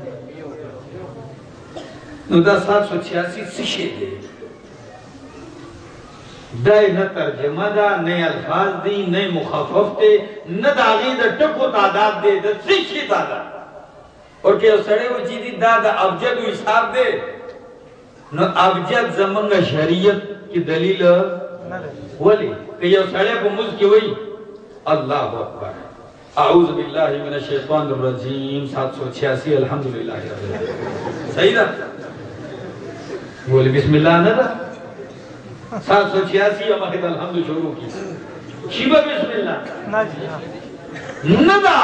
نو دا 786 څه شی دی؟ دای نه ترجمه ده، نه الفاظ دي، نه مخفف دي، نه د هغې د ټکو تعداد دی د څه شي تعداد؟ اور که یو سړی و چې دي دا د ابجد حساب دی. نو ابجد زمونږ شریعت کی دلیل ولی کہ یو سڑے کو مز کی ہوئی اللہ اکبر۔ اعوذ باللہ من الشیطان الرجیم۔ سات سو چھیاسی۔ الحمدللہ رب العالمین۔ صحیح دا بولی بسم اللہ نہ دا؟ سات سو چھیاسی۔ ہم الحمد شروع کی۔ شیبہ بسم اللہ۔ نہ دا؟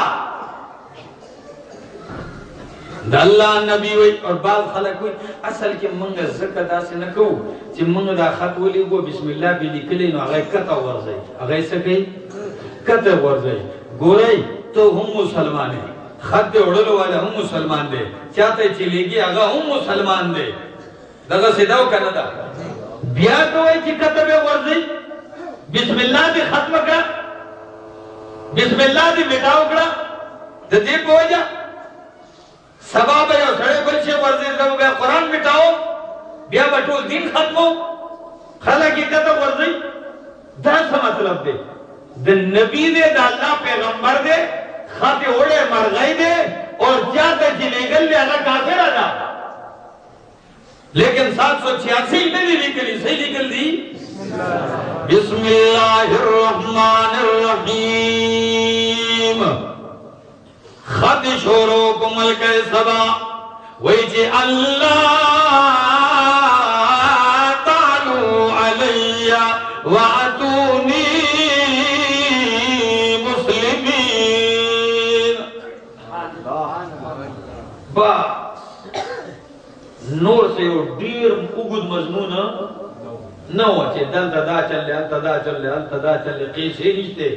دا اللہ نبی وی اور بعض خلق وی، اصل کې منگا زکر دا سے نکو چی منگا دا خط ولی گو بسم اللہ بی لکلی نو اغای کتا ورزی اغای سکی کتا ورزی گوری تو ہم مسلمان ہے خط دے اڑلو والا ہم مسلمان دے چاہتے چلے گی اگا ہم مسلمان دے دغا سیداو کنا دا؟ بیا تو وی چی کتا بے ورزی بسم اللہ دی ختم کرا بسم اللہ دی مٹاو کرا دا دی پوجا سبب یو سړی بل شي ورځي زمو بیا قرآن مټاو بیا به ټول دین ختمو خلک یې کته ورځي دا څه مطلب دی د نبی دی د الله پیغمبر دی خاطه وړه مرغۍ دی اور چاته چې لګل دی هغه کافر ده لیکن 786 میں بھی لکلی صحیح لکل دی۔ بسم اللہ الرحمن الرحیم۔ خط شورو کو ملک سبا وی جی اللہ تعالو علی وعدونی مسلمین۔ با، نور سے وہ دیر اگد مضمون نہ ہوا چھے دل تدا چل لے تدا چل لے تدا چل لے قیسے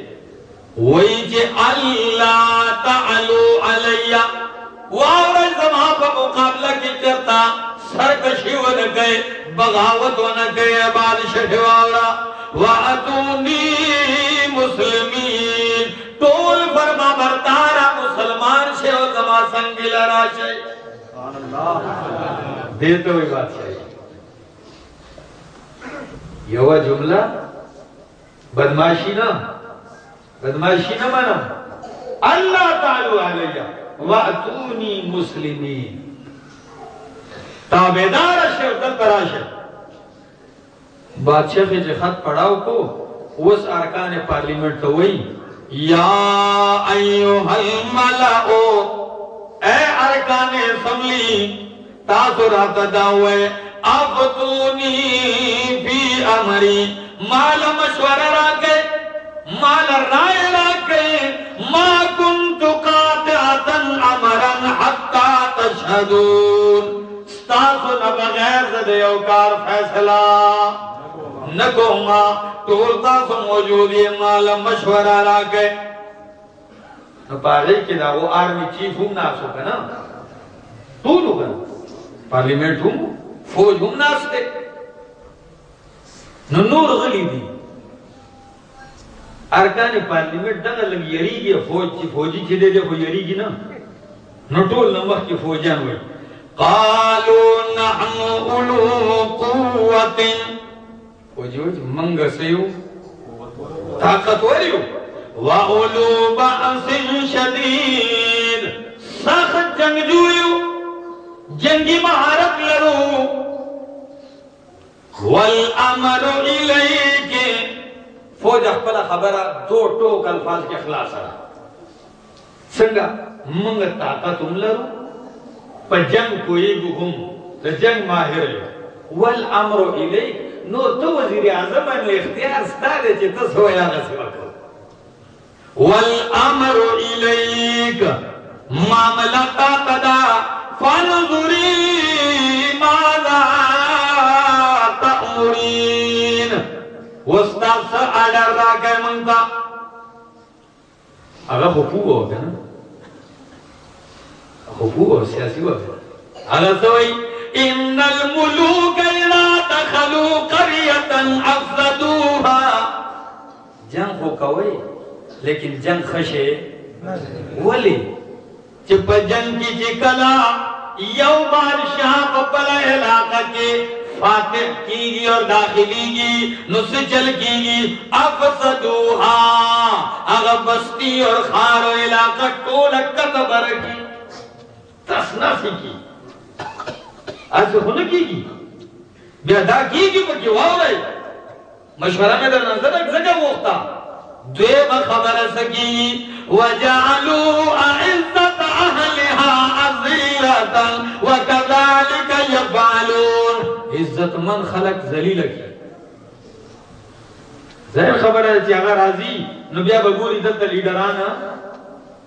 نشتے وی جے اللہ تعالو علیہ۔ واورج زمان پا مقابلہ کی کرتا، سرکشی و نہ گئے، بغاوت و نہ گئے بادشاہ واورا۔ وَأَتُونِي مُسْلِمِينَ۔ طول فرما بردارا مسلمان سے و زمان سنگی لرا شے دیتے ہوئی بات شاہی یو جملہ بدماشی نہ بدماشی نہ مانا اللہ تعالی علیہ. وَأْتُونِي مُسْلِمِينَ. تابدار شے و دل تراشے بادشاہ کے جو خط پڑھاو کو، اس ارکان پارلیمنٹ تو وہی. یا ایوہ الملعو اے ارکان اسمبلی تاسو تاثرات دعوے افتونی فی امری. مال مشور راکے مال رائے راکے ما کنت قاطعتا امرا حتی تشہدون۔ ستاسو نبغیر زدیو کار فیصلہ نکوں گا ٹول تاسو موجود یہ مال مشورہ راکے۔ نو پاگئی کہ دا وہ آرمی چیف ہم ناسو کا نا؟ طول ہوگا۔ پارلیمنٹ ہم، فوج ہم ناستے نو نور غلی دی۔ ارکان پارلیمنٹ دنگا لگ یری گی فوج چی، فوجی چی دے دے، خو یری گی نا؟ نو ٹول نمخ کی فوجان ہوئی قالو نحن اولو قوت۔ فوجی ہوئی منگ سیو۔ طاقت وریو۔ وَأُولُو بَعْسٍ شَدِيد سخت جنگجویو جنگی مہارت لرو۔ والامر الیک فوج خپل خبره دو ټوک الفاظ کې خلاص را څنګه؟ موږ طاقت هم لرو، په جنگ کویږو هم، د جنگ ماهر یو. والامر الیک، نو تو وزیر اعظم باندې اختیار ستاره چې تاسو یا غسی وکړو والامر الیک معاملہ تا قدا فانظری ماذا وستاق سا آڈر را کئی منگتا اگا خفو ہو گیا نا خفو ہو سیاسی ہو گیا اگا سوئی ان الملوک اذا دخلوا قریتا افضدوها جنگ خو کوئی لیکن جنگ خشے ولی چې په جنگ کې چې یو بادشاہ په بل علاقہ کې فاتح کیږي اور داخليږي نو څه چل کیږي افسدوها هغه بستی اور خار او علاقہ ٹولک ټول کته برکی تسنافي کی۔ از هونه کیږي بیا دا کیږي په کې واوري مشوره مې در نظر زګه وخته دوی با خبر سکی۔ وجعلوا اعزت اهلها عزیلتا وکذالک یفعلون۔ عزت من خلق ذلیل کی. ظاہر خبر ہے چې اگر راضی، نو بیا بګوري دلته لیډران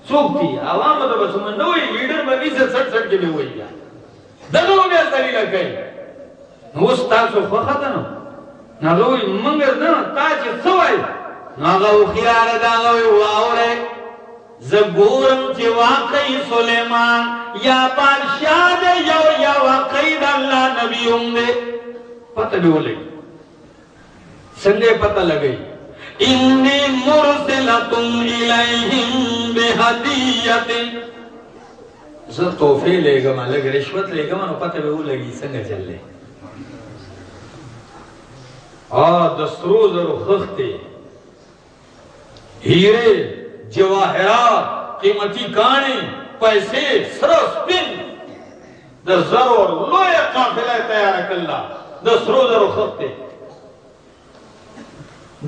څوک دي عوام ته بس من نو لیډر باندې څه څټ څټ کې وي بیا دغه بیا ذلیل کوي نو تاسو خو خدانو نو موږ نه، تا چې سوای ناغو خیار داغوی واورے زگورم چی واقعی سلیمان، یا بادشاہ دے یو یا واقعی دا اللہ نبی ہم دے. پتہ بھی ہو لگی. سنگے پتہ لگئی انی مرسلتم الیہم بہدیت. زر توفے لے گا ماں لگ رشوت لے گا ماں پتہ بھی ہو لگی. سنگے چل لے. آ دستروز اور خختے ہیرے جواہرات، قیمتی کانے پیسے، سرس، پن۔ در زر اور لویا قافلہ تیار کلا در سرو در خطے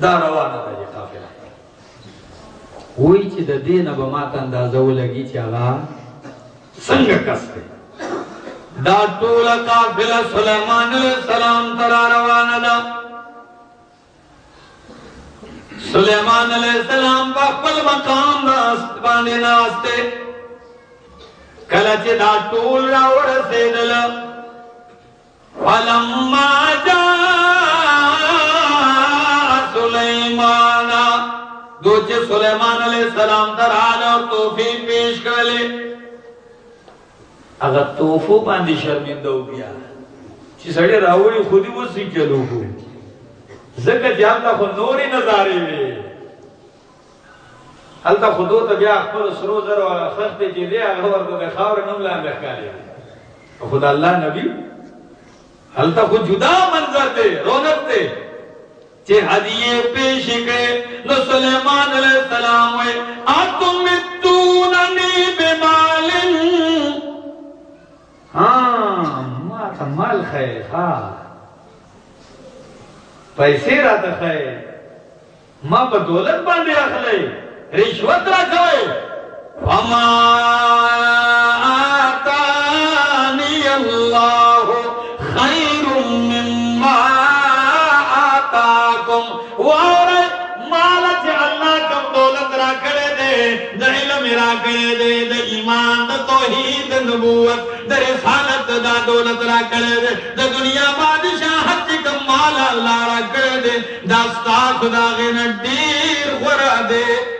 دا روانه ده یہ قافلہ۔ وی چې د دې نه به ماته اندازه ولګي چې هغه څنګه کس دی دا ټوله قافله سلیمان علیہ السلام ته را روانه ده سلیمان علیہ السلام په خپل مقام ناست باندې ناسته کله چې دا ټول را ورسېدل فلما جاء سلیمان۔ دو چې سلیمان علیہ السلام ته راغله او توفی پیش کړلې هغه توفو باندې شرمنده وبیا چې سړی راوړي خودي وسی کېلو زکه چې الله خو نوري نظارې وي هلته خودو ته بیا خپل سرو زر او خخت چې دی، هغه ورته د خاور نوم لاندې ښکاري. خدا الله نبی هلته خو جدا منظر دی، رونق دی. چې هدیه پیش کړي، نو سليمان عليه السلام وي اتم تونني بمال. ها ما تمال خیر، ها. پیسے را دخائے ما پا دولت باندے اخلے رشوت را کوي فما آتانی اللہ کړې دې د ایمان د توحید نبوت د رسالت دا دولت را کړې دې د دنیا بادشاہت چې کوم مال الله را کړې دې دا ستا خدا غن ډیر غره دې